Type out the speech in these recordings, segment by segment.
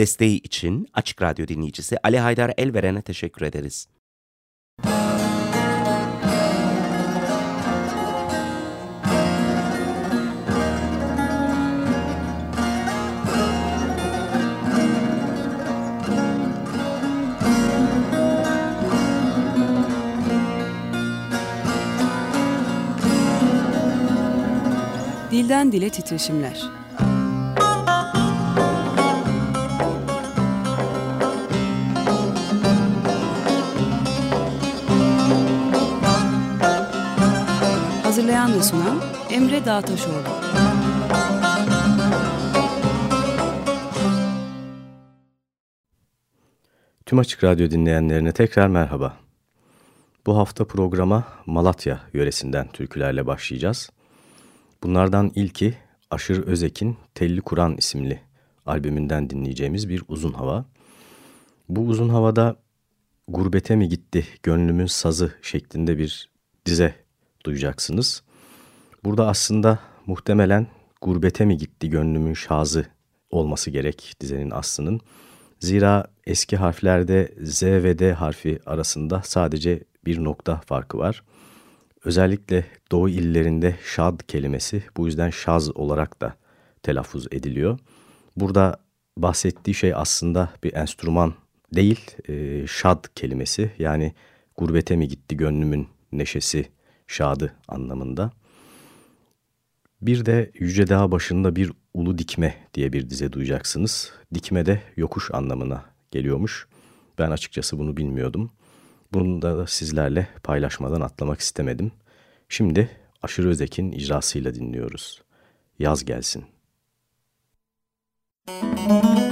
Desteği için Açık Radyo dinleyicisi Ali Haydar Elveren'e teşekkür ederiz. Dilden Dile Titreşimler Hazırlayan ve sunan Emre Dağtaşoğlu. Tüm Açık Radyo dinleyenlerine tekrar merhaba. Bu hafta programa Malatya yöresinden türkülerle başlayacağız. Bunlardan ilki Aşır Özek'in Telli Kur'an isimli albümünden dinleyeceğimiz bir uzun hava. Bu uzun havada Gurbete mi gitti gönlümün sazı şeklinde bir dize duyacaksınız. Burada aslında muhtemelen gurbete mi gitti gönlümün şazı olması gerek dizenin aslının. Zira eski harflerde Z ve D harfi arasında sadece bir nokta farkı var. Özellikle Doğu illerinde şad kelimesi bu yüzden şaz olarak da telaffuz ediliyor. Burada bahsettiği şey aslında bir enstrüman değil, şad kelimesi yani gurbete mi gitti gönlümün neşesi, şadı anlamında. Bir de Yüce Dağ başında bir ulu dikme diye bir dize duyacaksınız. Dikme de yokuş anlamına geliyormuş. Ben açıkçası bunu bilmiyordum. Bunu da sizlerle paylaşmadan atlamak istemedim. Şimdi Aşırı Özek'in icrasıyla dinliyoruz. Yaz gelsin. Müzik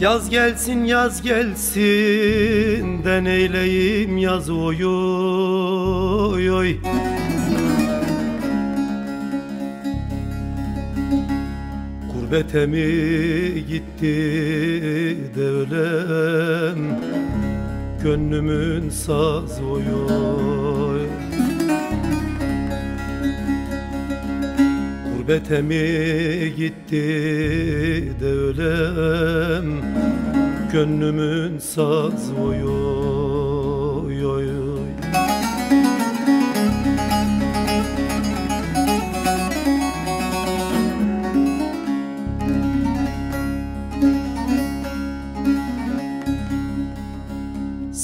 Yaz gelsin yaz gelsin de neyleyim yaz oy oy oy. Gurbete gitti de ölem Gönlümün saz oy oy Gurbete mi gitti de ölem Gönlümün saz oy oy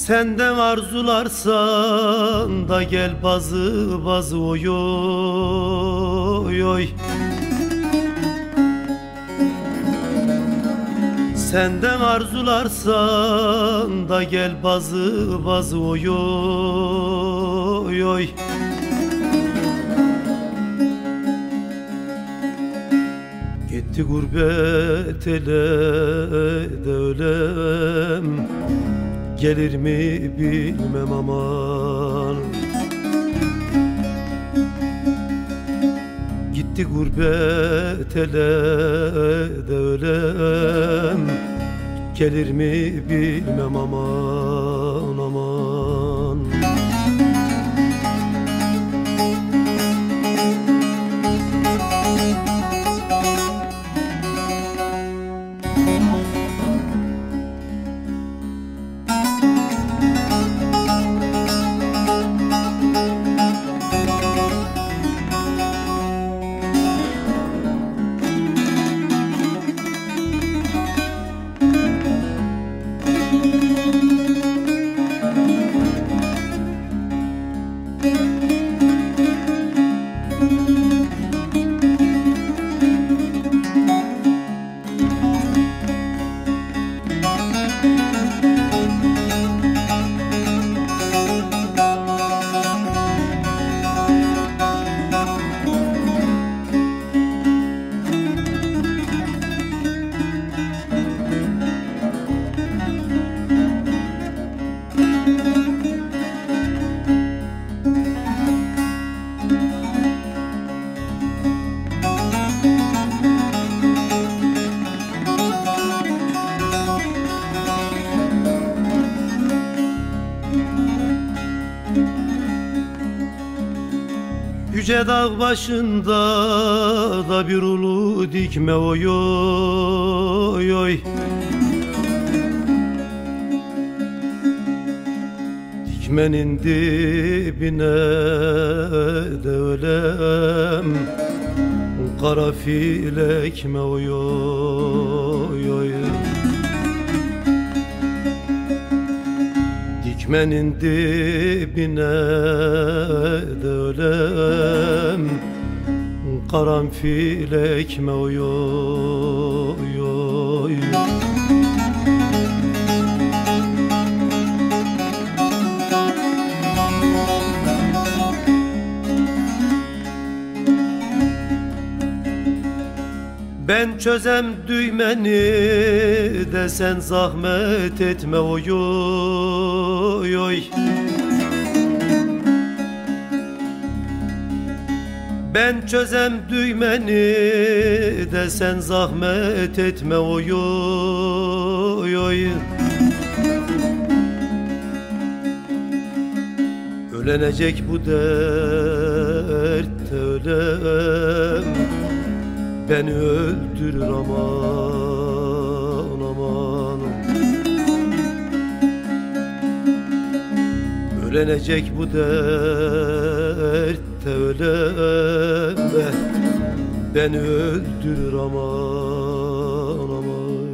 Senden arzularsan da gel bazı bazı oy oy oy. Senden arzularsan da gel bazı bazı oy oy oy. Gitti gurbet ele de ölem Gelir mi bilmem aman. Gitti gurbet ele de ölem Gelir mi bilmem aman Yüce dağ başında da bir ulu dikme oy oy oy. Dikmenin dibine de ölem Kara fil oy oy Dikmenin dibine de ölem Karanfil ekme oy oy. Ben çözem düğmeni de sen zahmet etme oy oy oy. Ben çözem düğmeni de sen zahmet etme oy oy oy. Ölenecek bu dertte ölem Beni öldürür aman aman. Ölenecek bu dertte öleme. Beni öldürür aman aman.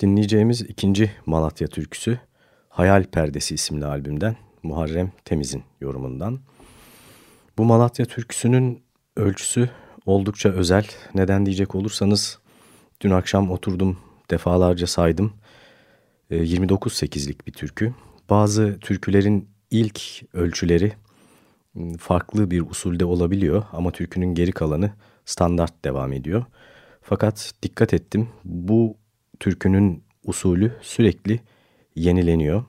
Dinleyeceğimiz ikinci Malatya türküsü Hayal Perdesi isimli albümden Muharrem Temiz'in yorumundan. Bu Malatya türküsünün ölçüsü oldukça özel. Neden diyecek olursanız dün akşam oturdum defalarca saydım. 29-8'lik bir türkü. Bazı türkülerin ilk ölçüleri farklı bir usulde olabiliyor ama türkünün geri kalanı standart devam ediyor. Fakat dikkat ettim bu türkünün usulü sürekli yenileniyor.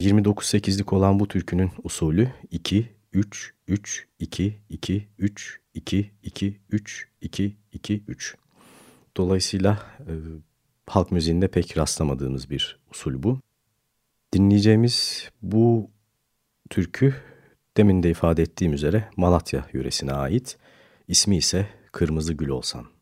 29-8'lik olan bu türkünün usulü 2 3 3 2 2 3 2 2 3 2 2 3. Dolayısıyla e, halk müziğinde pek rastlamadığımız bir usul bu. Dinleyeceğimiz bu türkü demin de ifade ettiğim üzere Malatya yöresine ait. İsmi ise Kırmızı Gül Olsan.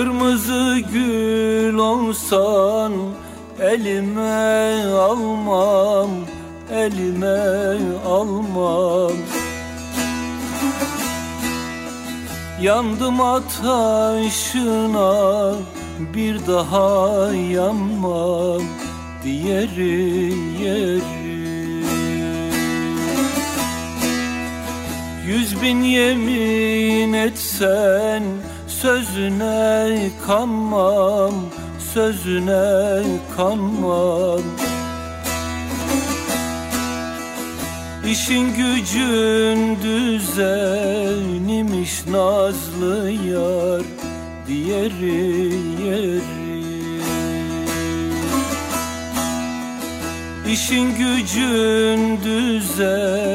Kırmızı gül olsan elime almam elime almam. Yandım ateşine bir daha yanmam diğeri yeri. Yüz bin yemin etsen Sözüne kanmam, sözüne kanmam. İşin gücün düzenimiş nazlı yar Diğeri yeri. İşin gücün düzenimiş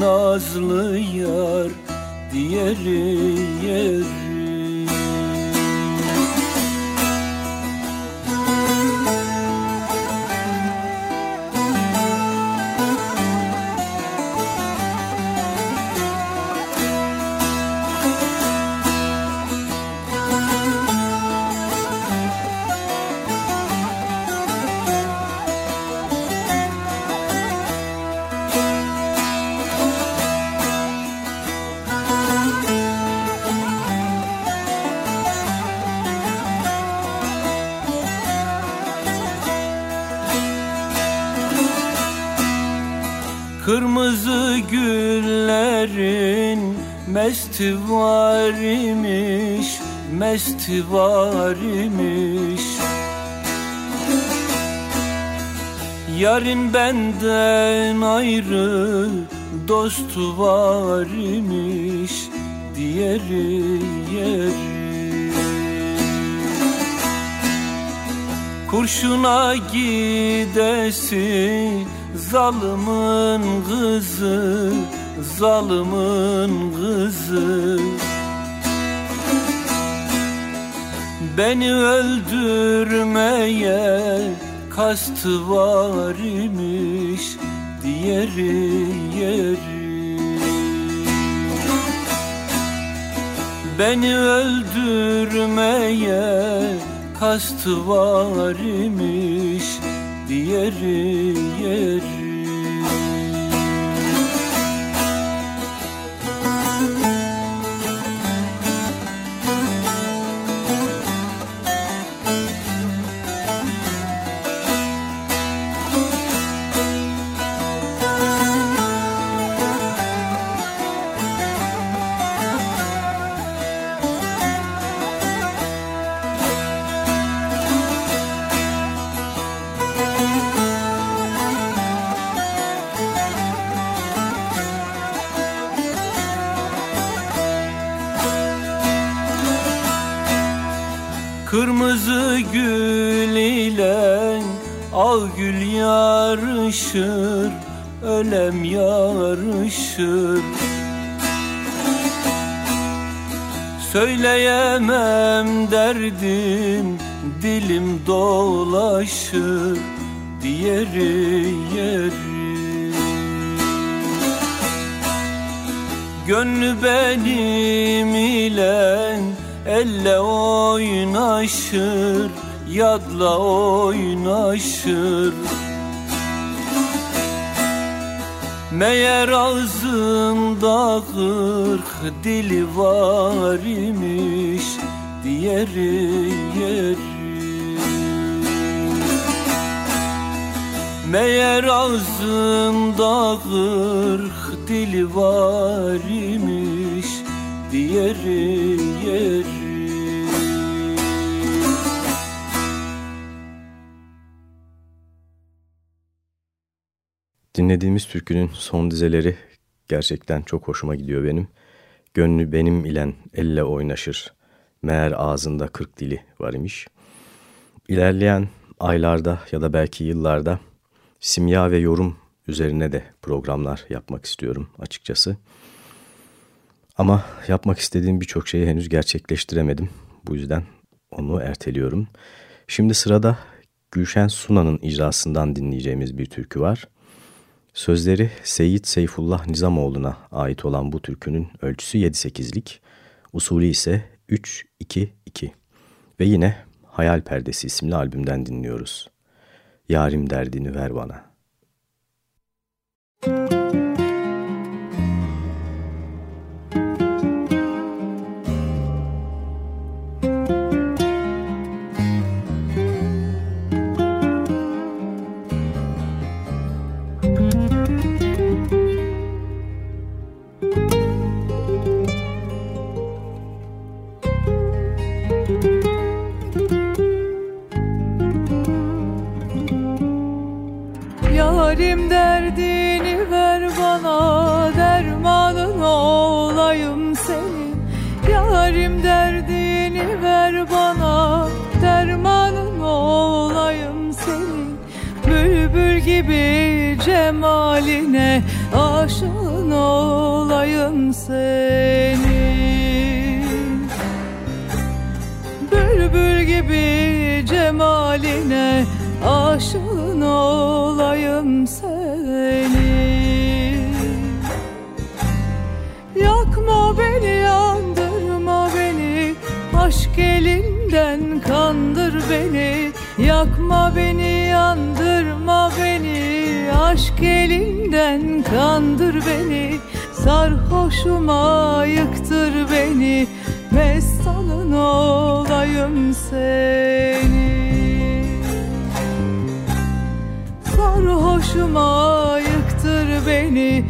nazlı yar diğeri yeri Kırmızı güllerin Mesti var imiş Mesti var imiş Yarın benden ayrı dostu var imiş Diğeri yeri. Kurşuna gidesi zalımın kızı Zalımın kızı. Beni öldürmeye kastı var imiş Diğeri yeri. Beni öldürmeye kastı var imiş diğeri yeri Kırmızı gül ile al gül yarışır Ölem yarışır. Söyleyemem derdim dilim dolaşır Diğeri yeri. Gönlü benim ile Elle oynaşır, yadla oynaşır. Meğer ağzında kırk dili var imiş Diğeri yeri. Meğer ağzında kırk dili var imiş Diğeri yeri Dinlediğimiz türkünün son dizeleri gerçekten çok hoşuma gidiyor benim. Gönlü benim ilen elle oynaşır, meğer ağzında kırk dili var imiş. İlerleyen aylarda ya da belki yıllarda simya ve yorum üzerine de programlar yapmak istiyorum açıkçası. Ama yapmak istediğim birçok şeyi henüz gerçekleştiremedim. Bu yüzden onu erteliyorum. Şimdi sırada Gülşen Suna'nın icrasından dinleyeceğimiz bir türkü var. Sözleri Seyit Seyfullah Nizamoğlu'na ait olan bu türkünün ölçüsü 7-8'lik, usulü ise 3-2-2 ve yine Hayal Perdesi isimli albümden dinliyoruz. Yarim derdini ver bana. Müzik kandır beni Sarhoşuma yıktır beni. Mestanın olayım seni. Sarhoşuma yıktır beni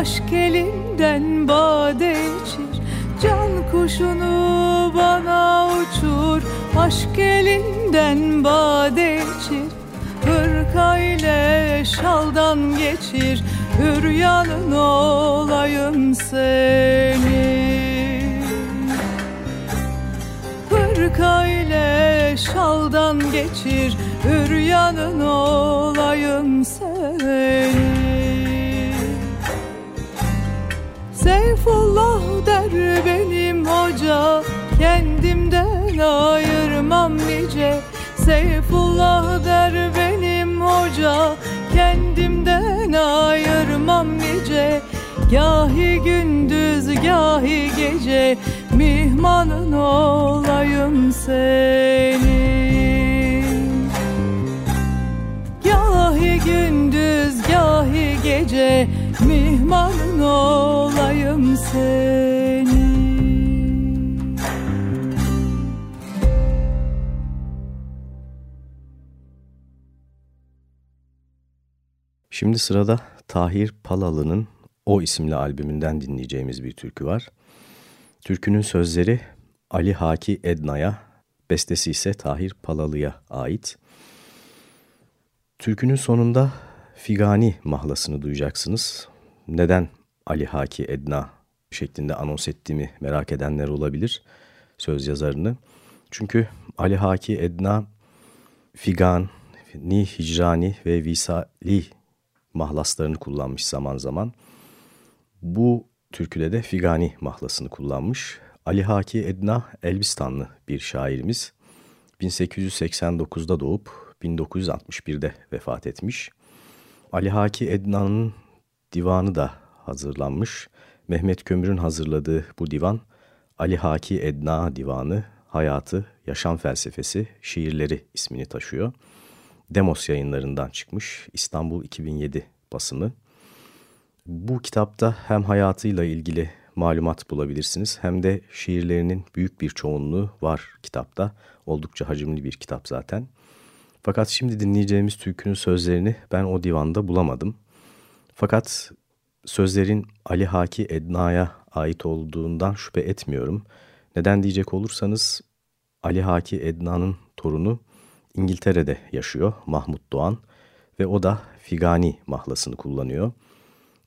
Aşk elinden bade içir. Can kuşunu bana uçur. Aşk elinden bade içir. Hırka ile şaldan geçir. Hüryanın olayım senin Hırka ile şaldan geçir. Hüryanın olayım benim hoca Kendimden ayırmam nice. Seyfullah der benim hoca Kendimden ayırmam nice. Gahi gündüz gahi gece Mihmanın olayım senin. Gahi gündüz gahi gece Mihmanın olayım senin Şimdi sırada Tahir Palalı'nın O isimli albümünden dinleyeceğimiz bir türkü var. Türkünün sözleri Ali Haki Edna'ya, bestesi ise Tahir Palalı'ya ait. Türkünün sonunda Figani mahlasını duyacaksınız. Neden Ali Haki Edna şeklinde anons ettiğimi merak edenler olabilir söz yazarını. Çünkü Ali Haki Edna Figan, Ni Hicrani ve Visali mahlaslarını kullanmış zaman zaman. Bu türküde de Figani mahlasını kullanmış. Ali Haki Edna Elbistanlı bir şairimiz. 1889'da doğup 1961'de vefat etmiş. Ali Haki Edna'nın divanı da hazırlanmış. Mehmet Kömür'ün hazırladığı bu divan Ali Haki Edna Divanı, Hayatı, Yaşam Felsefesi, Şiirleri ismini taşıyor. Demos yayınlarından çıkmış İstanbul 2007 basımı. Bu kitapta hem hayatıyla ilgili malumat bulabilirsiniz hem de şiirlerinin büyük bir çoğunluğu var kitapta. Oldukça hacimli bir kitap zaten. Fakat şimdi dinleyeceğimiz türkünün sözlerini ben o divanda bulamadım. Fakat sözlerin Ali Haki Edna'ya ait olduğundan şüphe etmiyorum. Neden diyecek olursanız Ali Haki Edna'nın torunu İngiltere'de yaşıyor Mahmut Doğan ve o da Figani mahlasını kullanıyor.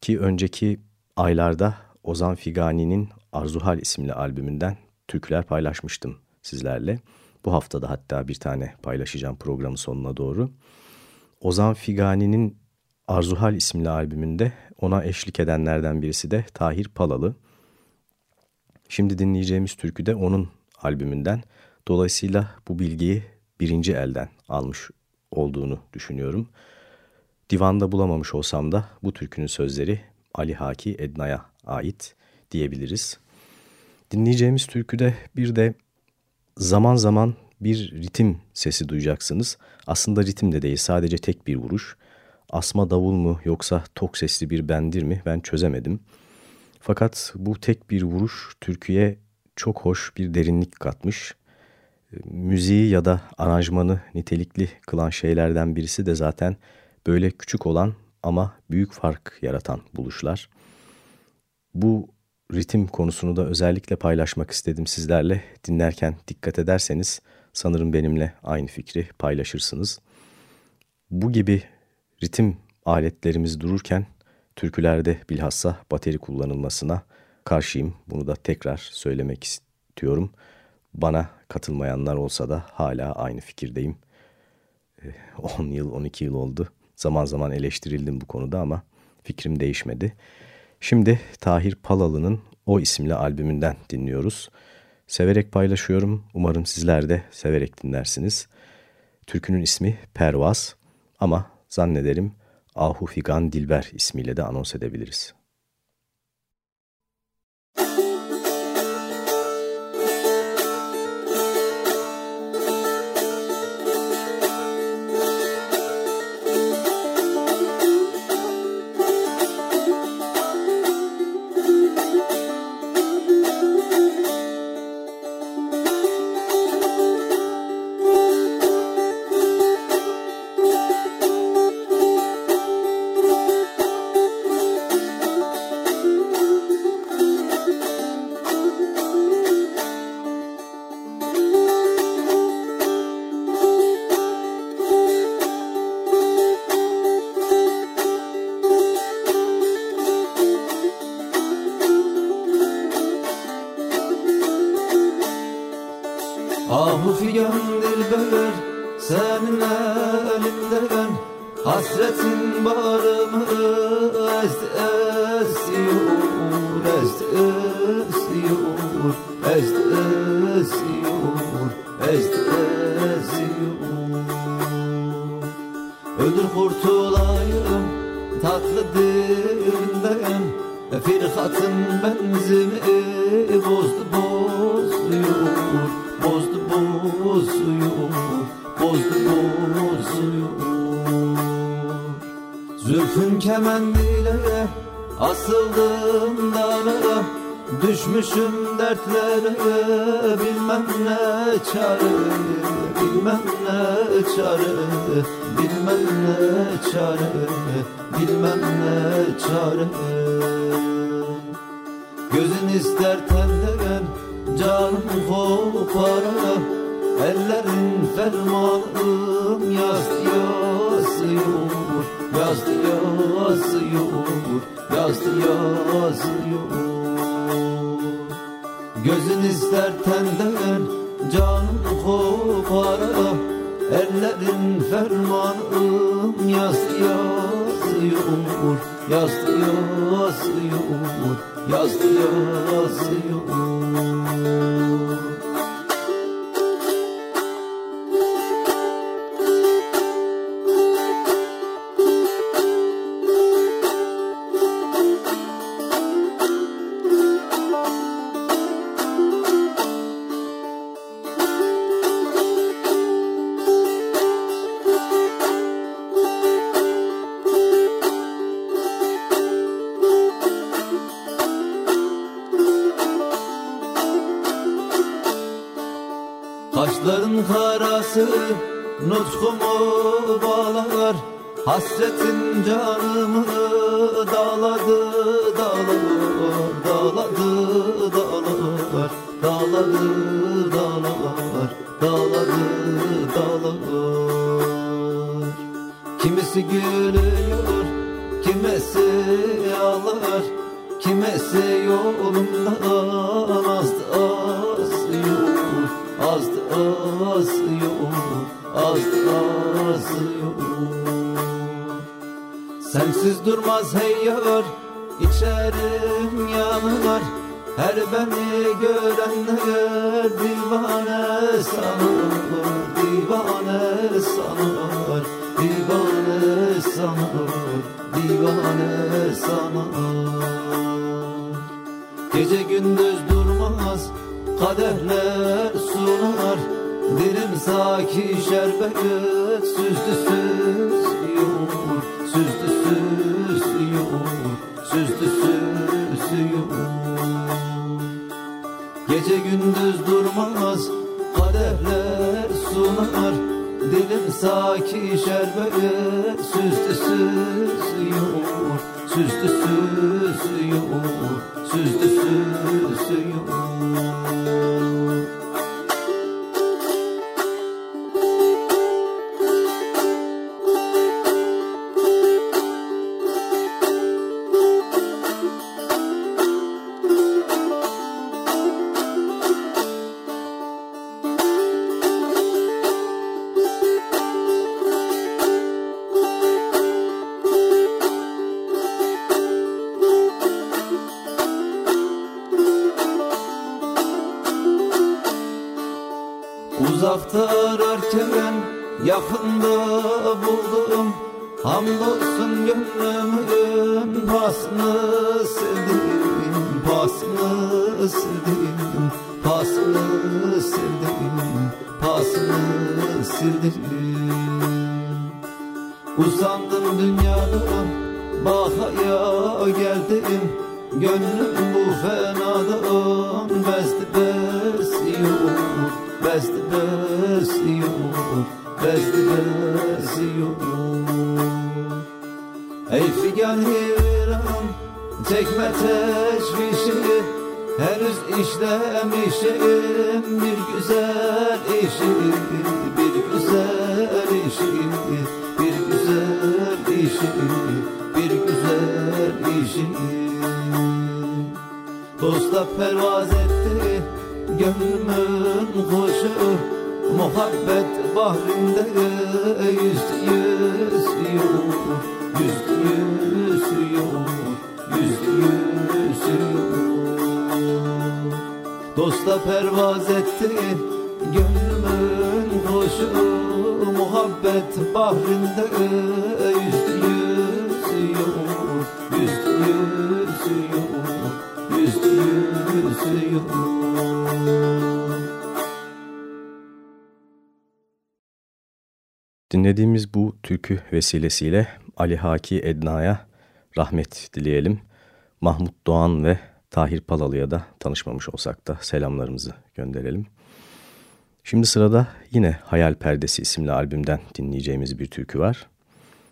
Ki önceki aylarda Ozan Figani'nin Arzuhal isimli albümünden türküler paylaşmıştım sizlerle. Bu hafta da hatta bir tane paylaşacağım programın sonuna doğru. Ozan Figani'nin Arzuhal isimli albümünde ona eşlik edenlerden birisi de Tahir Palalı. Şimdi dinleyeceğimiz türkü de onun albümünden. Dolayısıyla bu bilgiyi birinci elden almış olduğunu düşünüyorum. Divanda bulamamış olsam da bu türkünün sözleri Ali Haki Edna'ya ait diyebiliriz. Dinleyeceğimiz türküde bir de zaman zaman bir ritim sesi duyacaksınız. Aslında ritim de değil sadece tek bir vuruş. Asma davul mu yoksa tok sesli bir bendir mi ben çözemedim. Fakat bu tek bir vuruş türküye çok hoş bir derinlik katmış. Müziği ya da aranjmanı nitelikli kılan şeylerden birisi de zaten böyle küçük olan ama büyük fark yaratan buluşlar. Bu ritim konusunu da özellikle paylaşmak istedim sizlerle. Dinlerken dikkat ederseniz sanırım benimle aynı fikri paylaşırsınız. Bu gibi ritim aletlerimiz dururken türkülerde bilhassa bateri kullanılmasına karşıyım. Bunu da tekrar söylemek istiyorum. Bana katılmayanlar olsa da hala aynı fikirdeyim. 10 yıl, 12 yıl oldu. Zaman zaman eleştirildim bu konuda ama fikrim değişmedi. Şimdi Tahir Palalı'nın O isimli albümünden dinliyoruz. Severek paylaşıyorum. Umarım sizler de severek dinlersiniz. Türkünün ismi Pervaz ama zannederim Ahu Figan Dilber ismiyle de anons edebiliriz. Yazıyor Yaz yazıyor sunar Dilim saki şerbet süzdü süzüyor Süzdü süzüyor Süzdü süzüyor pervaz etti. Gönlümün kuşu Muhabbet bahrinde. Yüzdü yüzüyor Yüzdü yüzüyor Yüzdü yüzüyor. Dinlediğimiz bu türkü vesilesiyle Ali Haki Edna'ya rahmet dileyelim. Mahmut Doğan ve Tahir Palalı'ya da tanışmamış olsak da selamlarımızı gönderelim. Şimdi sırada yine Hayal Perdesi isimli albümden dinleyeceğimiz bir türkü var.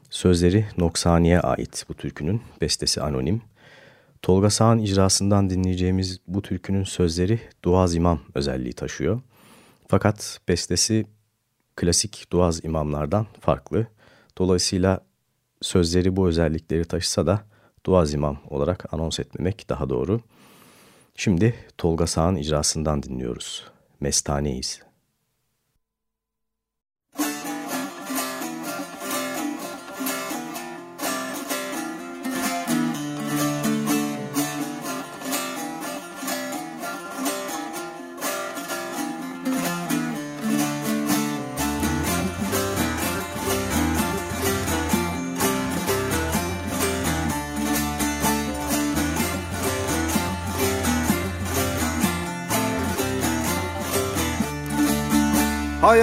Sözleri Noksani'ye ait bu türkünün, bestesi anonim. Tolga Sağ'ın icrasından dinleyeceğimiz bu türkünün sözleri Duaz İmam özelliği taşıyor. Fakat bestesi klasik Duaz imamlardan farklı. Dolayısıyla sözleri bu özellikleri taşısa da Duaz İmam olarak anons etmemek daha doğru. Şimdi Tolga Sağ'ın icrasından dinliyoruz. Mestaneyiz.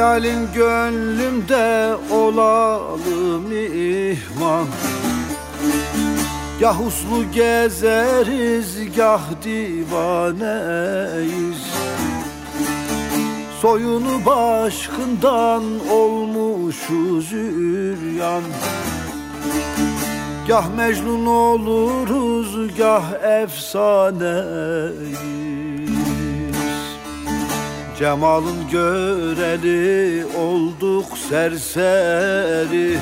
Hayalin gönlümde olalım ihvan Gah uslu gezeriz gah divaneyiz. Soyunu başkından olmuşuz üryan. Gah Mecnun oluruz gah efsaneyiz Cemalın göreli olduk serseri.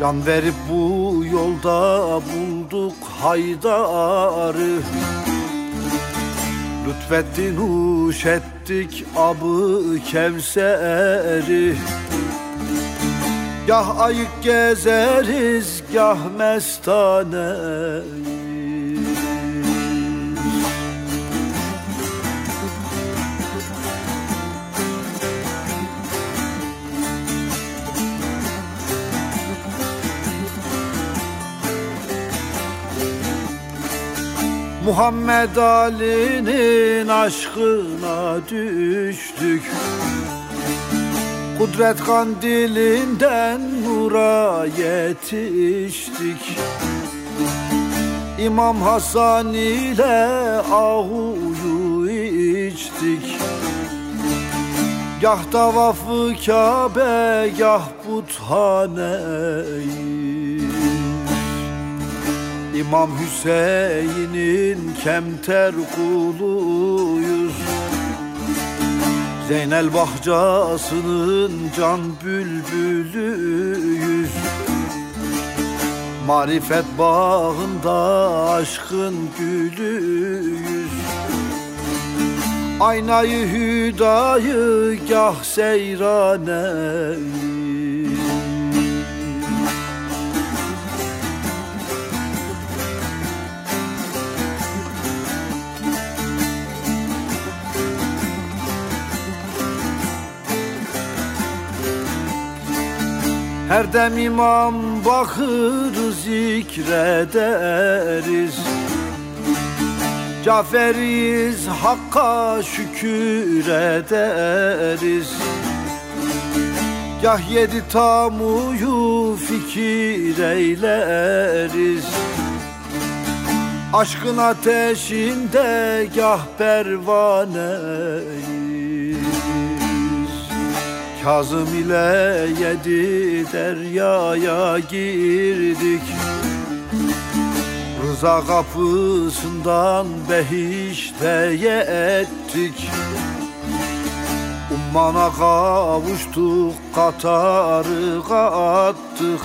Can verip bu yolda bulduk haydarı. Lütfettin huş ettik abı kevseri. Gah ayık gezeriz gah mestaneyiz Muhammed Ali'nin aşkına düştük. Kudret kandilinden nura yetiştik. İmam Hasan ile ahuyu içtik. Gah tavafı Kabe gah puthaneyi İmam Hüseyin'in kemter kuluyuz. Zeynel bahçasının can bülbülüyüz. Marifet bağında aşkın gülüyüz. Aynayı hüdayı gah seyraneyiz Her dem imam bakır zikrederiz. Caferiz Hakk'a şükür ederiz. Gah yedi tamuyu fikir eyleriz. Aşkın ateşinde gah pervaneyiz Kazım ile yedi deryaya girdik. Rıza kapısından behişteye ettik. Ummana kavuştuk katarı kattık.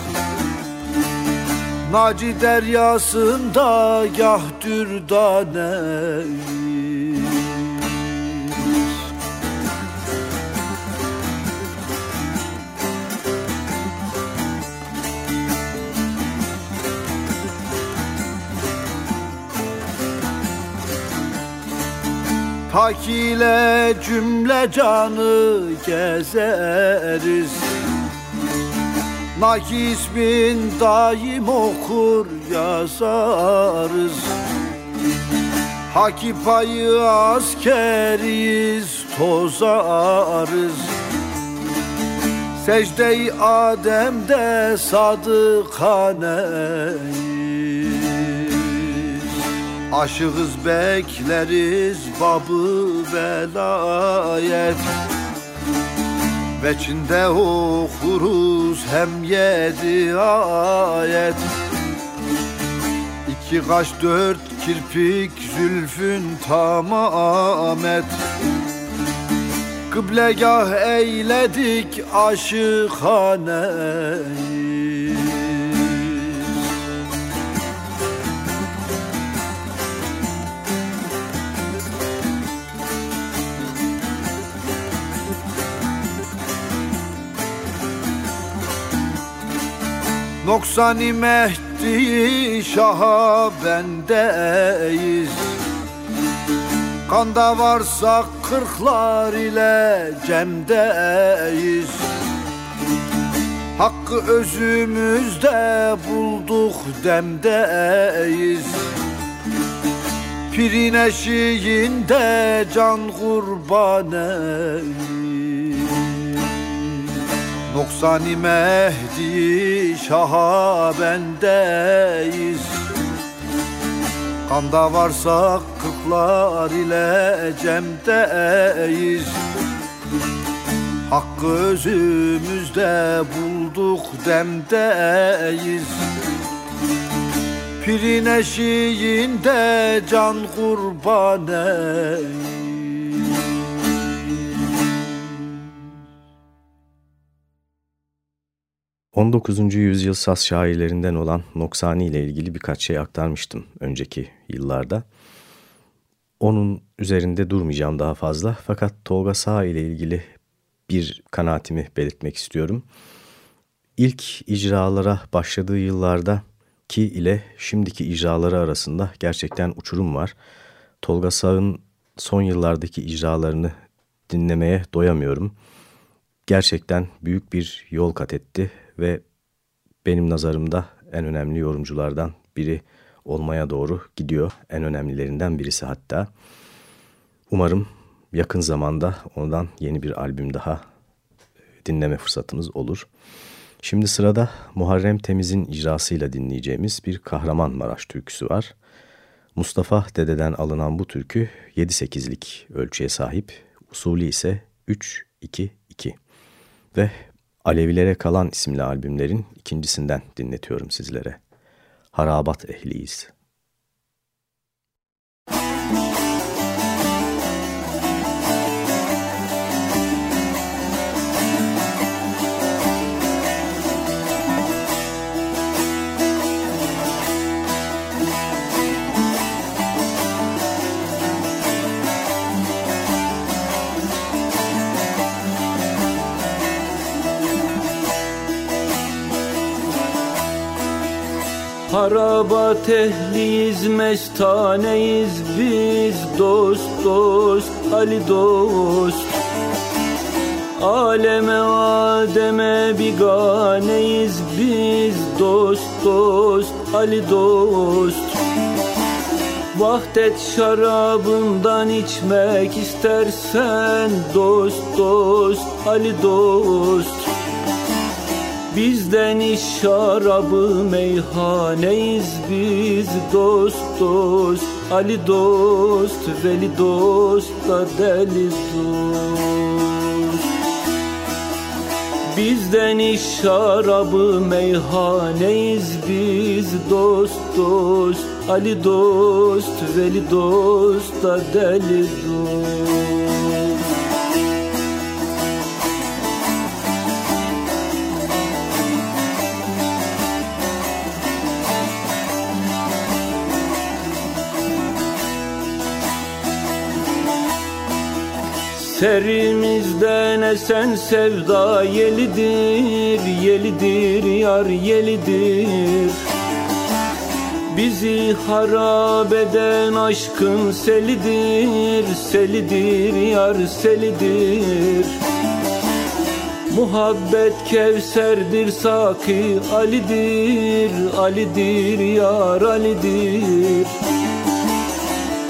Naci deryasında gah dürdaneyiz Hak ile cümle canı gezeriz. Nak ismin daim okur yazarız. Haki payı askeriyiz tozarız. Secde-i Adem'de sadıkhaneyiz Aşığız bekleriz babı velayet. Veçinde okuruz hem yedi ayet. İki kaş dört kirpik zülfün tamamet. Kıblegah eyledik aşıkhaneyi 90 Mehdi Şah'a bendeyiz. Kanda varsa kırklar ile cemdeyiz. Hakkı özümüzde bulduk demdeyiz. Pirin eşiğinde can kurbaneyiz Noksani Mehdi Şah'a bendeyiz. Kanda varsa kırklar ile cemdeyiz. Hakkı özümüzde bulduk demdeyiz. Pirin eşiğinde can kurbaneyiz 19. yüzyıl Saz şairlerinden olan Noksani ile ilgili birkaç şey aktarmıştım önceki yıllarda. Onun üzerinde durmayacağım daha fazla fakat Tolga Sağ ile ilgili bir kanaatimi belirtmek istiyorum. İlk icralara başladığı yıllarda ki ile şimdiki icraları arasında gerçekten uçurum var. Tolga Sağ'ın son yıllardaki icralarını dinlemeye doyamıyorum. Gerçekten büyük bir yol kat etti ve benim nazarımda en önemli yorumculardan biri olmaya doğru gidiyor. En önemlilerinden birisi hatta. Umarım yakın zamanda ondan yeni bir albüm daha dinleme fırsatımız olur. Şimdi sırada Muharrem Temiz'in icrasıyla dinleyeceğimiz bir Kahramanmaraş türküsü var. Mustafa Dede'den alınan bu türkü 7-8'lik ölçüye sahip, usulü ise 3-2-2 ve Alevilere Kalan isimli albümlerin ikincisinden dinletiyorum sizlere. Harabat ehliyiz. Harabat ehliyiz, mestaneyiz biz Dost dost, Ali dost. Aleme Adem'e biganeyiz biz Dost dost Ali dost. Vahdet şarabından içmek istersen Dost dost Ali dost Bizden iş şarabı meyhaneyiz biz Dost dost. Ali dost Veli dost da deli dost. Bizden iş şarabı meyhaneyiz biz dost dost. Ali dost Veli dost da deli dost Serimizden esen sevda yelidir, yelidir yar yelidir. Bizi harap eden aşkın selidir, selidir yar selidir. Muhabbet Kevser'dir Saki Ali'dir, Ali'dir yar Ali'dir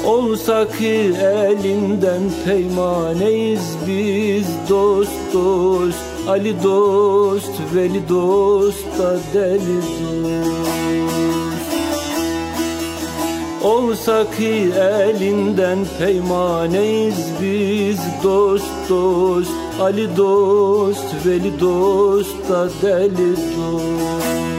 Olsa ki elinden peymaneyiz biz dost dost. Ali dost, Veli dost da deli dost. Olsa ki elinden peymaneyiz biz dost dost. Ali dost, Veli dost da deli dost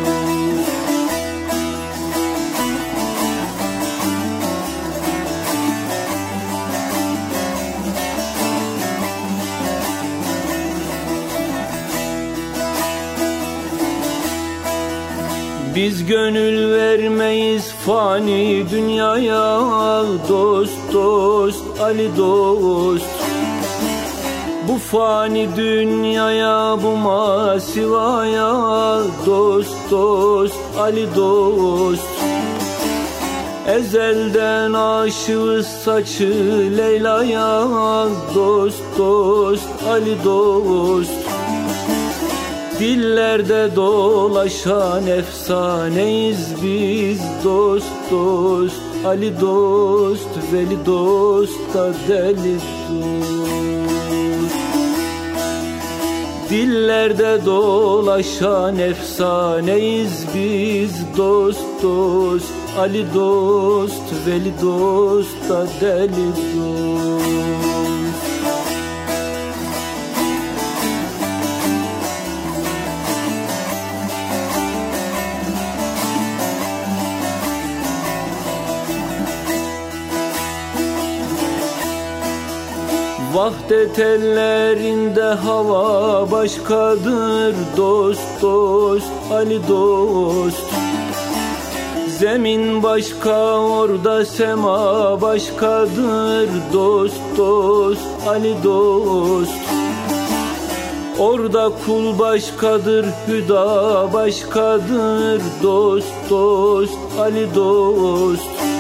Biz gönül vermeyiz fani dünyaya Dost dost Ali dost. Bu fani dünyaya bu masivaya Dost dost Ali dost. Ezelden aşığız saçı Leyla'ya Dost dost Ali dost Dillerde dolaşan efsaneyiz biz dost dost Ali dost, Veli dost da deli dost. Dillerde dolaşan efsaneyiz biz dost dost Ali dost, Veli dost da deli dost Vahdet ellerinde hava başkadır Dost dost Ali dost. Zemin başka orada sema başkadır Dost dost Ali dost. Orada kul başkadır hüda başkadır Dost dost Ali dost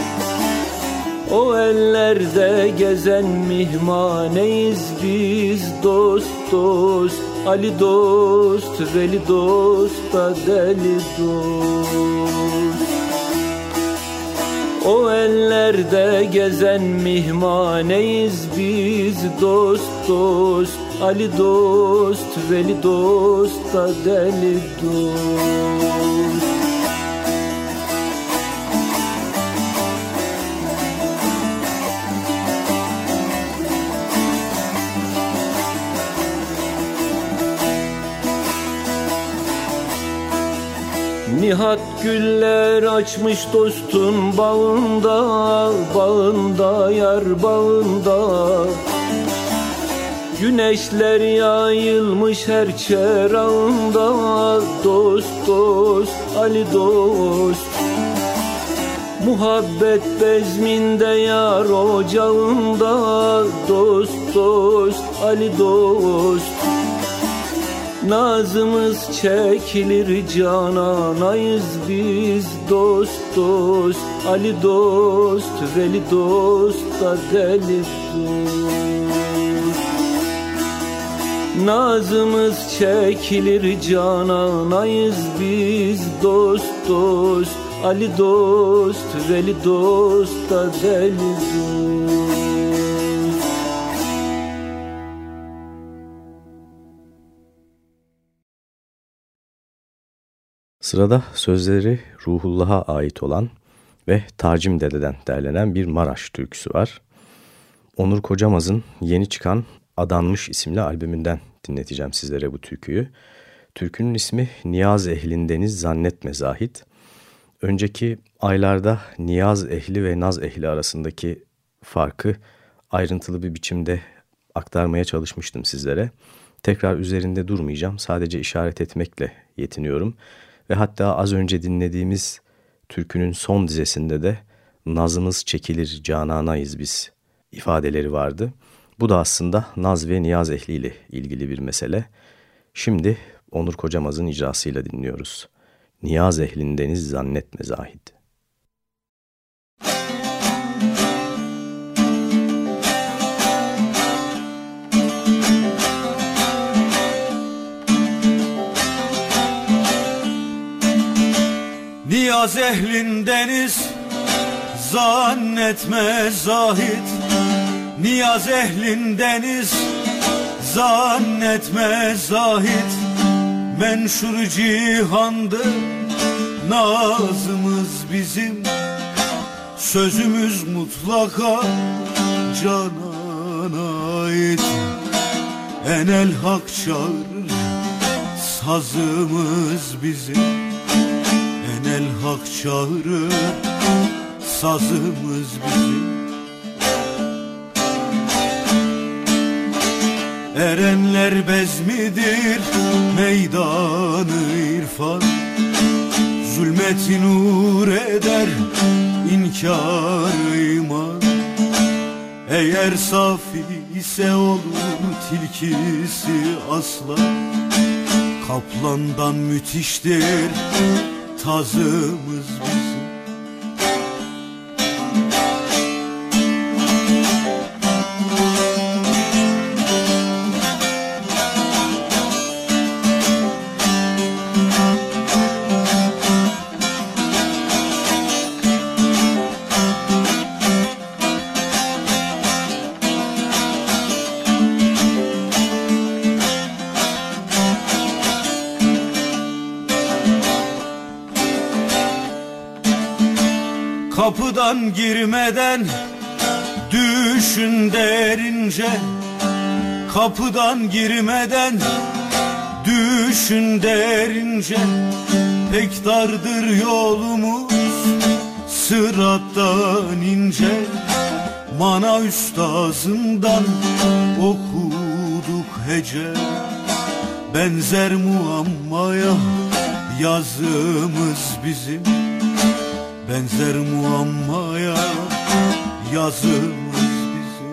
o ellerde gezen mihmaneyiz biz dost dost. Ali dost, Veli dost da deli dost. O ellerde gezen mihmaneyiz biz dost dost. Ali dost, Veli dost da deli dost Nihat güller açmış dostun bağında Bağında yar bağında. Güneşler yayılmış her çerağında Dost dost Ali dost. Muhabbet bezminde yar ocağında Dost dost Ali dost Nazımız çekilir cananayız biz dost dost. Ali dost Veli dost da deli dost. Nazımız çekilir cananayız biz dost dost. Ali dost Veli dost da deli dost Sırada sözleri Ruhullah'a ait olan ve Tacim Dede'den derlenen bir Maraş türküsü var. Onur Kocamaz'ın yeni çıkan Adanmış isimli albümünden dinleteceğim sizlere bu türküyü. Türkünün ismi Niyaz Ehlindeniz Zannetme Zahit. Önceki aylarda Niyaz ehli ve Naz ehli arasındaki farkı ayrıntılı bir biçimde aktarmaya çalışmıştım sizlere. Tekrar üzerinde durmayacağım. Sadece işaret etmekle yetiniyorum. Ve hatta az önce dinlediğimiz türkünün son dizesinde de nazımız çekilir cananayız biz ifadeleri vardı. Bu da aslında naz ve niyaz ehliyle ilgili bir mesele. Şimdi Onur Kocamaz'ın icrasıyla dinliyoruz. Niyaz ehlindeniz zannetme Zahid. Niyaz ehlindeniz zannetme zahid Niyaz ehlindeniz zannetme zahid Menşur cihandı nazımız bizim. Sözümüz mutlaka canana ait. Enel hak çağırır sazımız bizim el hak çağırır Sazımız bizim. Erenler bezmidir meydanı irfan. Zulmeti nur eder inkar iman. Eğer safi ise olur tilkisi aslan. Kaplandan müthiştir tazımız bizim Kapıdan girmeden düşün derince. Kapıdan girmeden düşün derince. Pek dardır yolumuz sırattan ince. Mana üstazından okuduk hece. Benzer muammaya yazımız bizim Benzer muammaya yazımız bizim.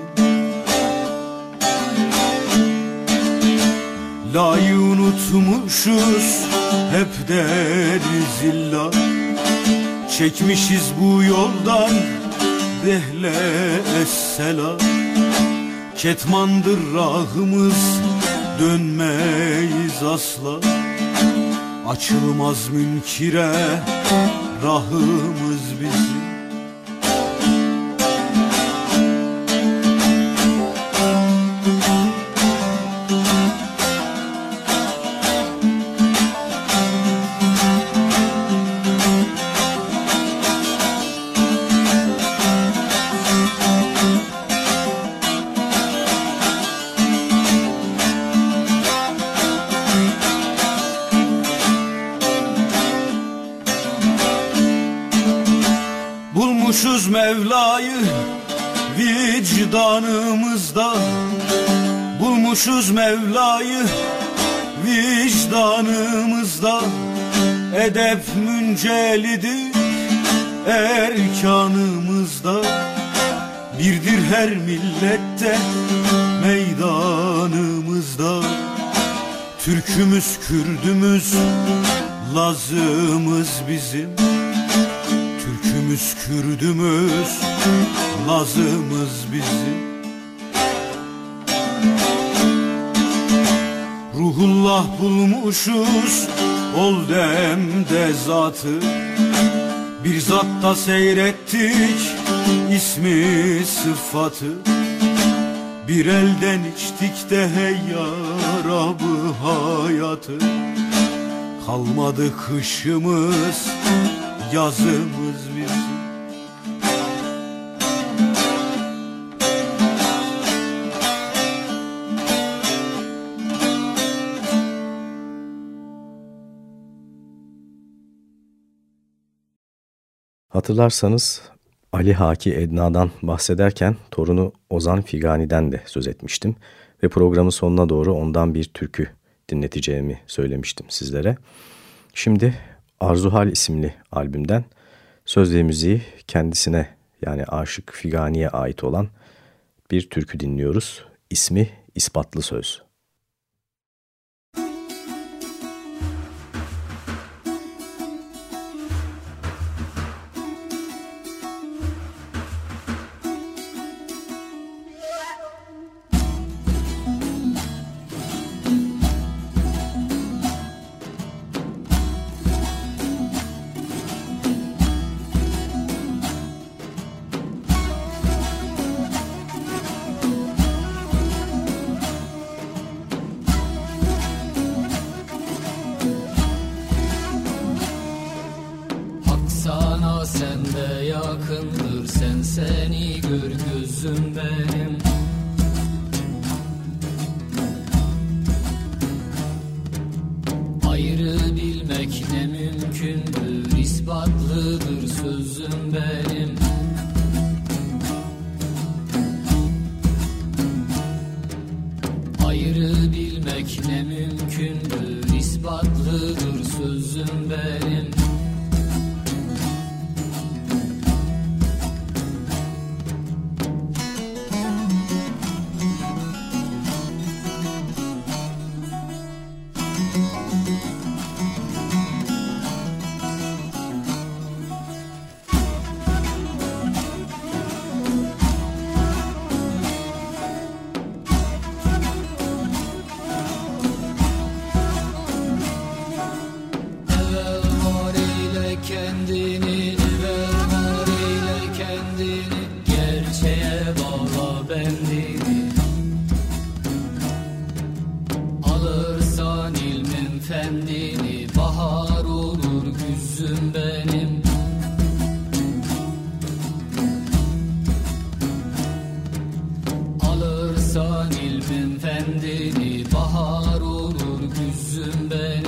Layı unutmuşuz hep deriz illa Çekmişiz bu yoldan dehle essela Ketmandır rahımız dönmeyiz asla. Açılmaz münkire rahımız bizim Mevla'yı vicdanımızda. Bulmuşuz Mevla'yı vicdanımızda. Edep müncelidir erkanımızda. Birdir her millette meydanımızda. Türkümüz, Kürdümüz, Lazımız bizim Türkümüz, Kürdümüz, Lazımız bizim. Ruhullah bulmuşuz ol demde zatı. Bir zatta seyrettik ismi sıfatı. Bir elden içtik de hey yarabı hayatı. Kalmadı kışımız yazımız bizim Hatırlarsanız Ali Haki Edna'dan bahsederken torunu Ozan Figani'den de söz etmiştim ve programın sonuna doğru ondan bir türkü dinleteceğimi söylemiştim sizlere. Şimdi Arzuhal isimli albümden söz ve müziği kendisine yani Aşık Figani'ye ait olan bir türkü dinliyoruz. İsmi İspatlı Söz. Mevsim fendeli bahar olur güzüm bey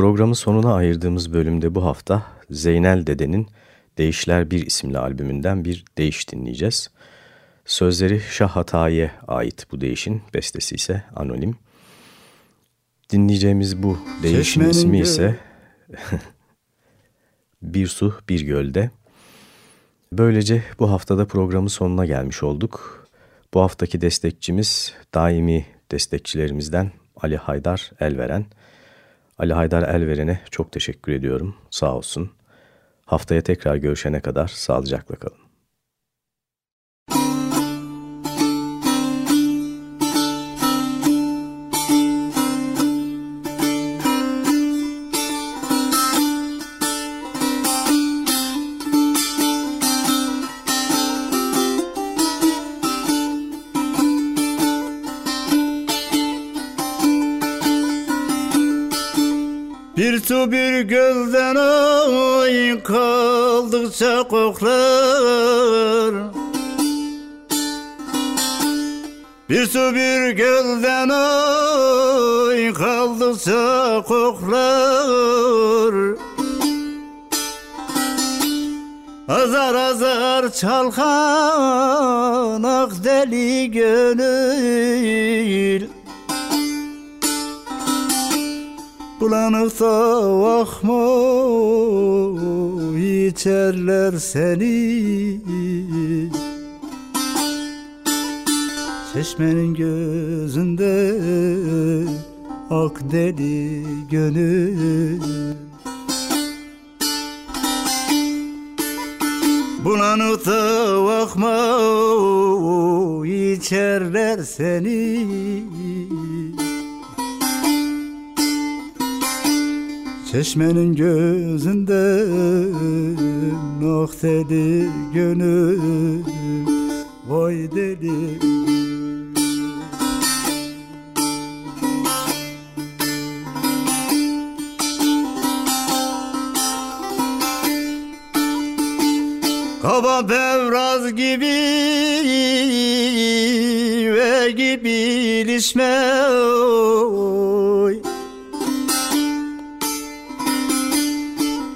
Programın sonuna ayırdığımız bölümde bu hafta Zeynel Dede'nin Değişler Bir isimli albümünden bir değiş dinleyeceğiz. Sözleri Şah Hatayi'ye ait bu değişin, bestesi ise anonim. Dinleyeceğimiz bu değişin Çeşmenin ismi ise Bir Su Bir Gölde. Böylece bu haftada programın sonuna gelmiş olduk. Bu haftaki destekçimiz daimi destekçilerimizden Ali Haydar Elveren. Ali Haydar Elveren'e çok teşekkür ediyorum. Sağ olsun. Haftaya tekrar görüşene kadar sağlıcakla kalın. Su bir gölden ay kaldıkça koklar. Bir su bir gölden ay kaldıkça koklar. Azar azar çalkan ak deli gönül Bulanıkta vakma içerler seni. Çeşmenin gözünde ak deli gönül. Bulanıkta vakma içerler seni Çeşmenin gözünde nokteli gönül. Vay deli. Kaba bevraz gibi ve gibi ilişme. oy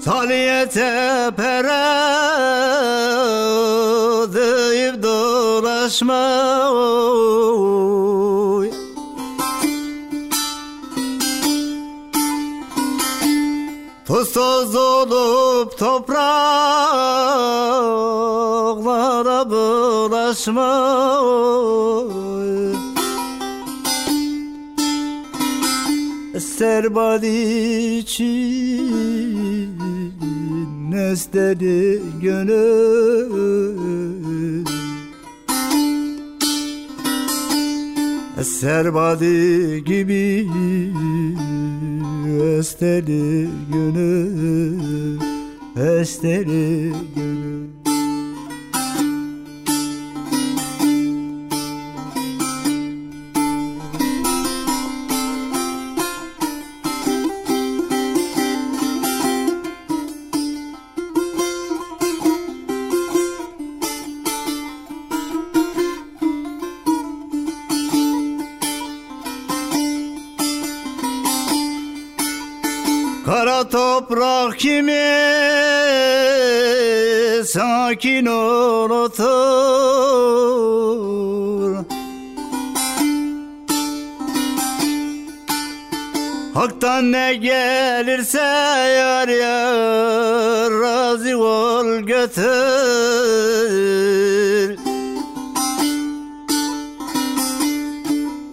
Taliyete pere deyip dolaşma oy. Toz toz olup topraklara bulaşma oy. İçin Nestedi gönül. Serbadi gibi Esteli gönül. Esteli gönül sakin ol otur. Hak'tan ne gelirse yar yar razı ol götür.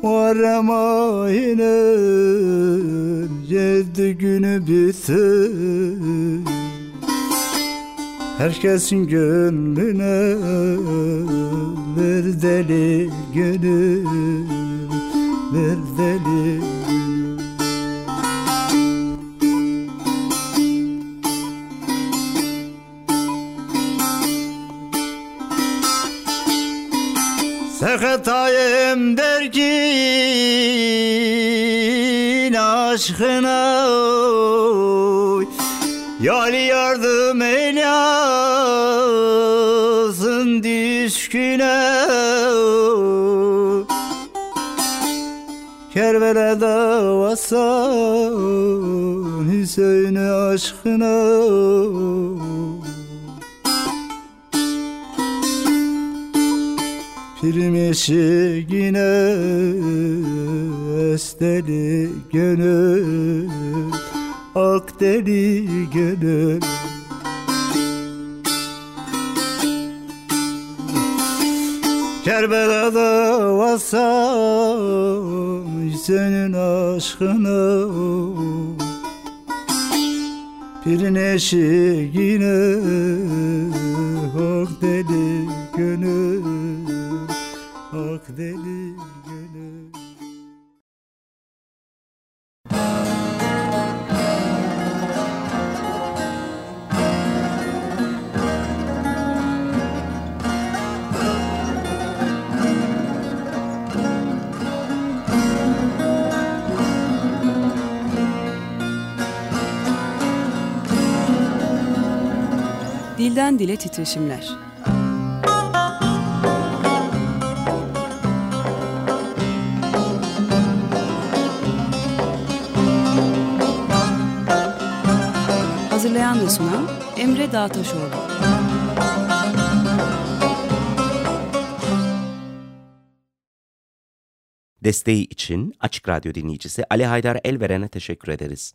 Muharrem ayının geldi günü bütün Herkesin gönlüne ver deli gönül Ver deli. Sekhetayım der ki aşkına Yali yardım eylesin Vasan Hüseyin aşkına. Pirim eşiğine esteli gönül Ak deli gönül. Kerbela'da varsam senin aşkına. Pirin eşiğine Ak deli gönül Ak deli Dilden dile titreşimler. Hazırlayan ve sunan Emre Dağtaşoğlu. Desteği için Açık Radyo dinleyicisi Ali Haydar Elveren'e teşekkür ederiz.